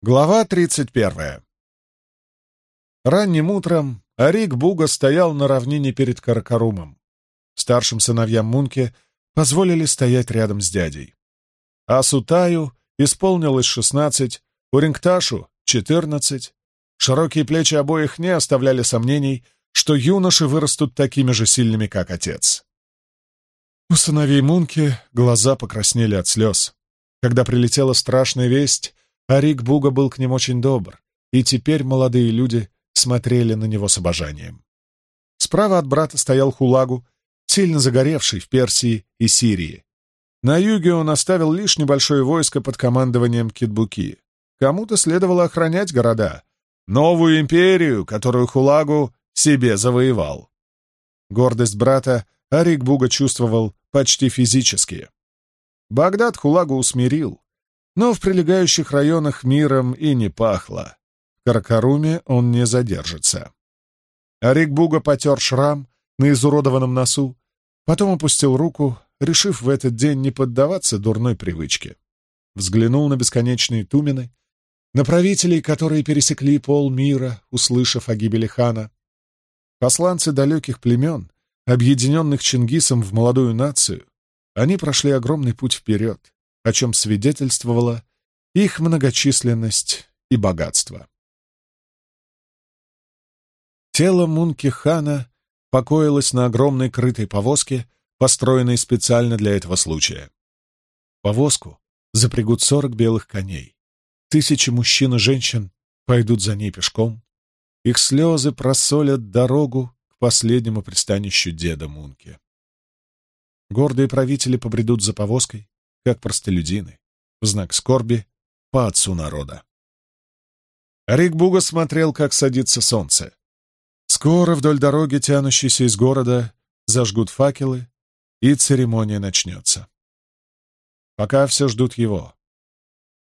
Глава 31. Ранним утром Арик Буга стоял на равнине перед Каракарумом. Старшим сыновьям Мунке позволили стоять рядом с дядей. А Сутаю исполнилось шестнадцать, Урингташу — четырнадцать. Широкие плечи обоих не оставляли сомнений, что юноши вырастут такими же сильными, как отец. У сыновей Мунки глаза покраснели от слез. Когда прилетела страшная весть, а Рик Буга был к ним очень добр, и теперь молодые люди смотрели на него с обожанием. Справа от брата стоял Хулагу, сильно загоревший в Персии и Сирии. На юге он оставил лишь небольшое войско под командованием Китбуки. Кому-то следовало охранять города, новую империю, которую Хулагу себе завоевал. Гордость брата Арик Буга чувствовал почти физически. Багдад Хулагу усмирил, но в прилегающих районах миром и не пахло. В Каракаруме он не задержится. Арик Буга потер шрам на изуродованном носу, потом опустил руку, решив в этот день не поддаваться дурной привычке. Взглянул на бесконечные тумены, на правителей, которые пересекли пол мира, услышав о гибели хана. Посланцы далеких племен, объединенных Чингисом в молодую нацию, они прошли огромный путь вперед, о чем свидетельствовала их многочисленность и богатство. Тело Мунки-хана покоилось на огромной крытой повозке, построенной специально для этого случая. Повозку запрягут сорок белых коней. Тысячи мужчин и женщин пойдут за ней пешком. Их слезы просолят дорогу к последнему пристанищу деда Мунки. Гордые правители побредут за повозкой, как простолюдины, в знак скорби по отцу народа. Рик Буга смотрел, как садится солнце. Скоро вдоль дороги, тянущейся из города, зажгут факелы, и церемония начнется. Пока все ждут его.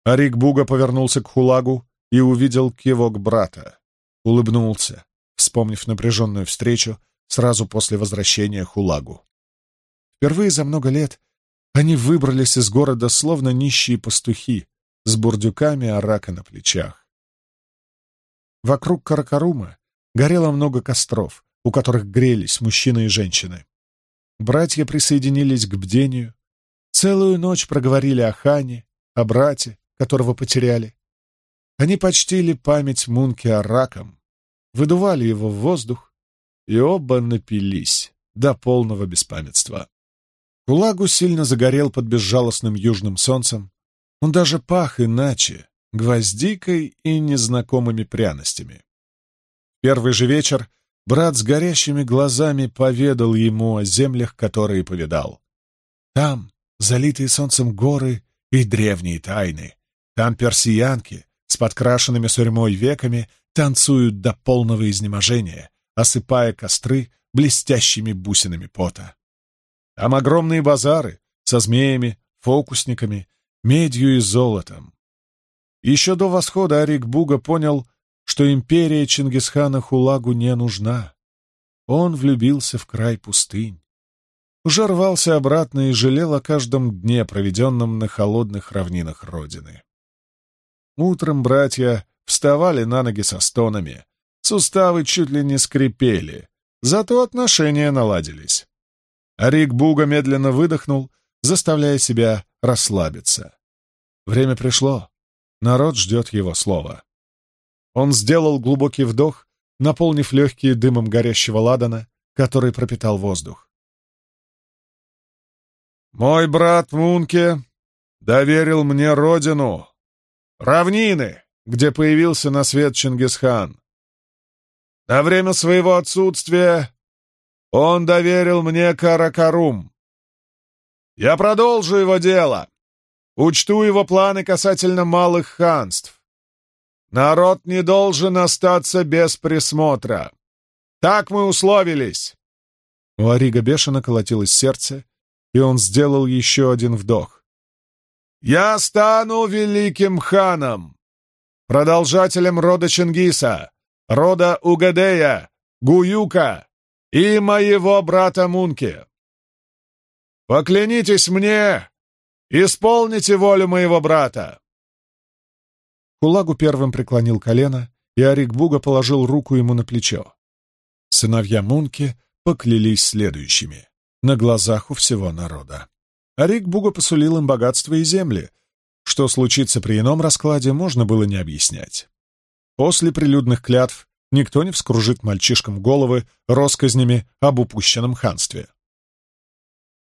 Арик Буга повернулся к Хулагу и увидел кивок брата. Улыбнулся, вспомнив напряженную встречу сразу после возвращения Хулагу. Впервые за много лет они выбрались из города, словно нищие пастухи, с бурдюками арака на плечах. Вокруг Каракарума горело много костров, у которых грелись мужчины и женщины. Братья присоединились к бдению, целую ночь проговорили о хане, о брате, которого потеряли. Они почтили память Мунки араком, выдували его в воздух, и оба напились до полного беспамятства. Кулагу сильно загорел под безжалостным южным солнцем. Он даже пах иначе, гвоздикой и незнакомыми пряностями. Первый же вечер брат с горящими глазами поведал ему о землях, которые повидал. Там залитые солнцем горы и древние тайны. Там персиянки с подкрашенными сурьмой веками танцуют до полного изнеможения, осыпая костры блестящими бусинами пота. Там огромные базары со змеями, фокусниками, медью и золотом. Еще до восхода Арик Буга понял, что империя Чингисхана Хулагу не нужна. Он влюбился в край пустынь. Уже рвался обратно и жалел о каждом дне, проведенном на холодных равнинах Родины. Утром братья вставали на ноги со стонами, суставы чуть ли не скрипели, зато отношения наладились. Арик Буга медленно выдохнул, заставляя себя расслабиться. Время пришло. Народ ждет его слова. Он сделал глубокий вдох, наполнив легкие дымом горящего ладана, который пропитал воздух. «Мой брат Мунке доверил мне родину, равнины, где появился на свет Чингисхан. На время своего отсутствия он доверил мне Каракарум. Я продолжу его дело. Учту его планы касательно малых ханств. Народ не должен остаться без присмотра. Так мы условились. У Арига бешено колотилось сердце, и он сделал еще один вдох. «Я стану великим ханом, продолжателем рода Чингиса, рода Угадея, Гуюка, и моего брата Мунки. Поклянитесь мне, исполните волю моего брата. Хулагу первым преклонил колено, и Арикбуга положил руку ему на плечо. Сыновья Мунки поклялись следующими, на глазах у всего народа. Арикбуга посулил им богатство и земли. Что случится при ином раскладе, можно было не объяснять. После прилюдных клятв никто не вскружит мальчишкам головы россказнями об упущенном ханстве.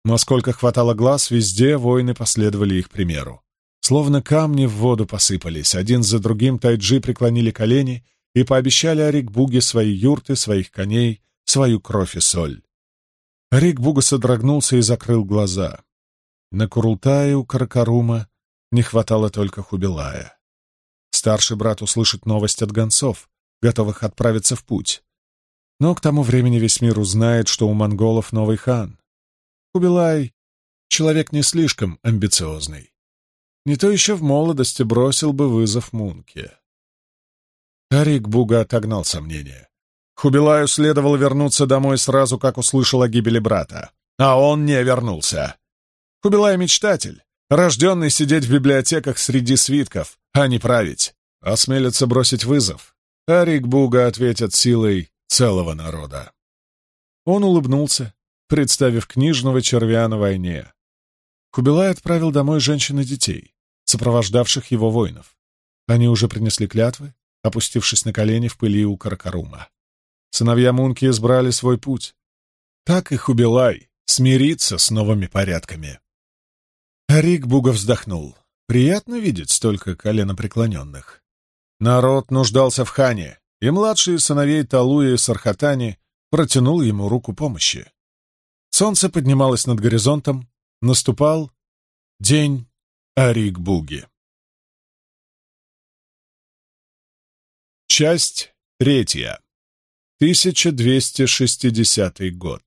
Но сколько хватало глаз, везде воины последовали их примеру. Словно камни в воду посыпались, один за другим тайджи преклонили колени и пообещали Арикбуге свои юрты, своих коней, свою кровь и соль. Арикбуга содрогнулся и закрыл глаза. На Курултае у Каракарума не хватало только Хубилая. Старший брат услышит новость от гонцов, готовых отправиться в путь. Но к тому времени весь мир узнает, что у монголов новый хан. Хубилай — человек не слишком амбициозный. Не то еще в молодости бросил бы вызов Мунке. Арик Буга отогнал сомнения. Хубилаю следовало вернуться домой сразу, как услышал о гибели брата. А он не вернулся. Хубилай — мечтатель, рожденный сидеть в библиотеках среди свитков, а не править. Осмелится бросить вызов. Арик Буга ответит силой целого народа. Он улыбнулся, представив книжного червя на войне. Хубилай отправил домой женщин и детей, сопровождавших его воинов. Они уже принесли клятвы, опустившись на колени в пыли у Каракарума. Сыновья Мунки избрали свой путь. Так и Хубилай смириться с новыми порядками. Рик Буга вздохнул. Приятно видеть столько коленопреклоненных. Народ нуждался в хане, и младшие сыновей Талуя и Сархатани протянул ему руку помощи. Солнце поднималось над горизонтом, Наступал день Арик-Буги. Часть третья. 1260 год.